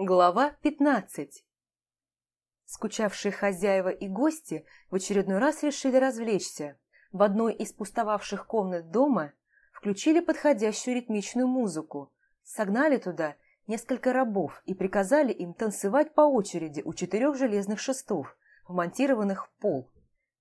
Глава 15 Скучавшие хозяева и гости в очередной раз решили развлечься. В одной из пустовавших комнат дома включили подходящую ритмичную музыку, согнали туда несколько рабов и приказали им танцевать по очереди у четырех железных шестов, вмонтированных в пол.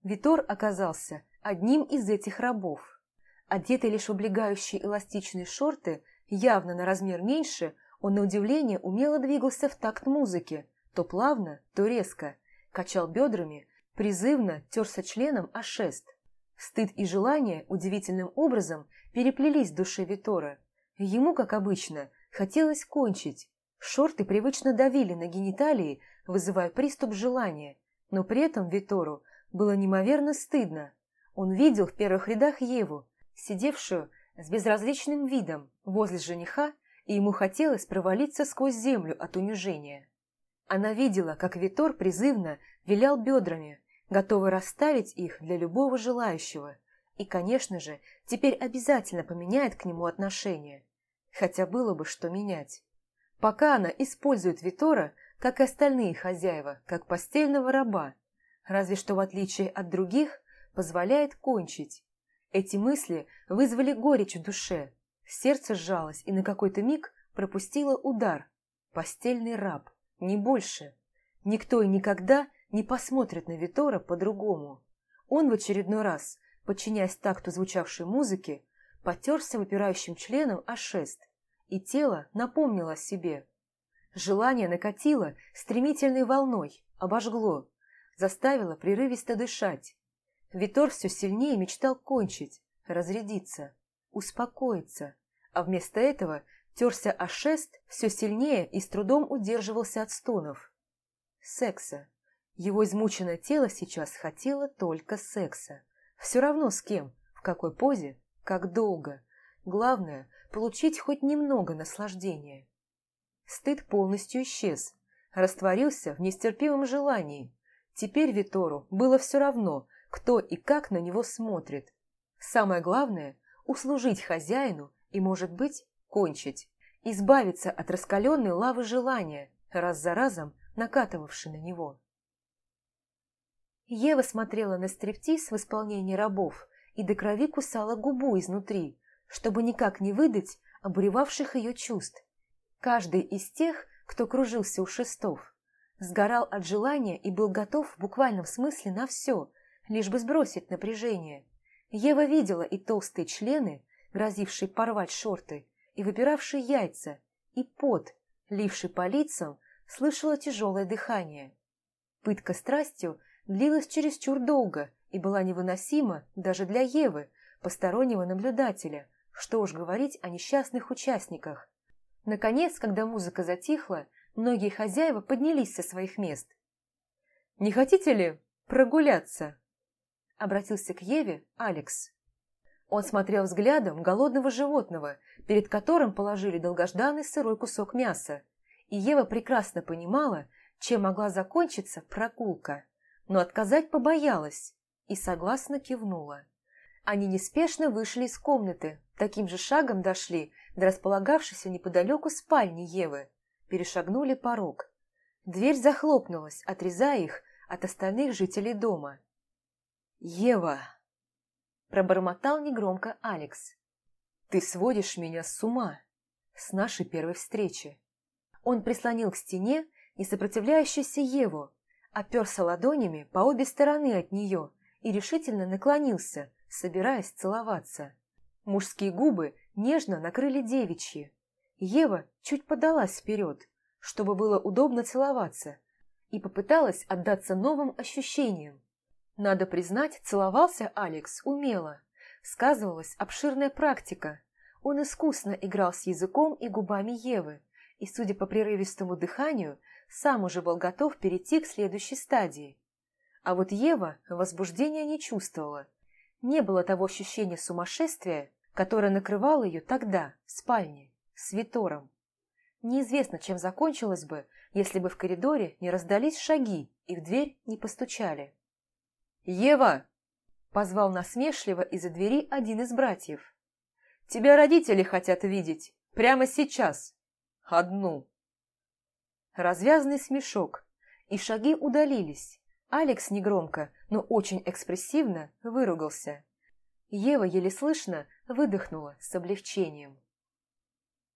Витор оказался одним из этих рабов. Одетый лишь в облегающие эластичные шорты, явно на размер меньше – он, на удивление, умело двигался в такт музыки, то плавно, то резко, качал бедрами, призывно терся членом о шест. Стыд и желание удивительным образом переплелись в душе Витора. Ему, как обычно, хотелось кончить. Шорты привычно давили на гениталии, вызывая приступ желания, но при этом Витору было неимоверно стыдно. Он видел в первых рядах Еву, сидевшую с безразличным видом возле жениха и ему хотелось провалиться сквозь землю от унижения. Она видела, как Витор призывно вилял бедрами, готовый расставить их для любого желающего, и, конечно же, теперь обязательно поменяет к нему отношение. Хотя было бы что менять. Пока она использует Витора, как и остальные хозяева, как постельного раба, разве что в отличие от других, позволяет кончить. Эти мысли вызвали горечь в душе, Сердце сжалось и на какой-то миг пропустило удар. Постельный раб, не больше. Никто и никогда не посмотрит на Витора по-другому. Он в очередной раз, подчиняясь такту звучавшей музыки, потерся выпирающим членом о шест, и тело напомнило о себе. Желание накатило стремительной волной, обожгло, заставило прерывисто дышать. Витор все сильнее мечтал кончить, разрядиться успокоиться, а вместо этого терся о шест все сильнее и с трудом удерживался от стонов. Секса. Его измученное тело сейчас хотело только секса. Все равно с кем, в какой позе, как долго. Главное – получить хоть немного наслаждения. Стыд полностью исчез, растворился в нестерпимом желании. Теперь Витору было все равно, кто и как на него смотрит. Самое главное услужить хозяину и, может быть, кончить, избавиться от раскаленной лавы желания, раз за разом накатывавшей на него. Ева смотрела на стриптиз в исполнении рабов и до крови кусала губу изнутри, чтобы никак не выдать обуревавших ее чувств. Каждый из тех, кто кружился у шестов, сгорал от желания и был готов в буквальном смысле на все, лишь бы сбросить напряжение. Ева видела и толстые члены, грозившие порвать шорты, и выпиравшие яйца, и пот, ливший по лицам, слышала тяжелое дыхание. Пытка страстью длилась чересчур долго и была невыносима даже для Евы, постороннего наблюдателя, что уж говорить о несчастных участниках. Наконец, когда музыка затихла, многие хозяева поднялись со своих мест. «Не хотите ли прогуляться?» Обратился к Еве Алекс. Он смотрел взглядом голодного животного, перед которым положили долгожданный сырой кусок мяса, и Ева прекрасно понимала, чем могла закончиться прогулка, но отказать побоялась и согласно кивнула. Они неспешно вышли из комнаты, таким же шагом дошли до располагавшейся неподалеку спальни Евы, перешагнули порог. Дверь захлопнулась, отрезая их от остальных жителей дома. «Ева!» – пробормотал негромко Алекс. «Ты сводишь меня с ума с нашей первой встречи». Он прислонил к стене несопротивляющуюся Еву, оперся ладонями по обе стороны от нее и решительно наклонился, собираясь целоваться. Мужские губы нежно накрыли девичьи. Ева чуть подалась вперед, чтобы было удобно целоваться, и попыталась отдаться новым ощущениям, надо признать, целовался Алекс умело. Сказывалась обширная практика. Он искусно играл с языком и губами Евы, и, судя по прерывистому дыханию, сам уже был готов перейти к следующей стадии. А вот Ева возбуждения не чувствовала. Не было того ощущения сумасшествия, которое накрывало ее тогда, в спальне, с Витором. Неизвестно, чем закончилось бы, если бы в коридоре не раздались шаги и в дверь не постучали. «Ева!» – позвал насмешливо из-за двери один из братьев. «Тебя родители хотят видеть. Прямо сейчас. Одну». развязный смешок, и шаги удалились. Алекс негромко, но очень экспрессивно выругался. Ева еле слышно выдохнула с облегчением.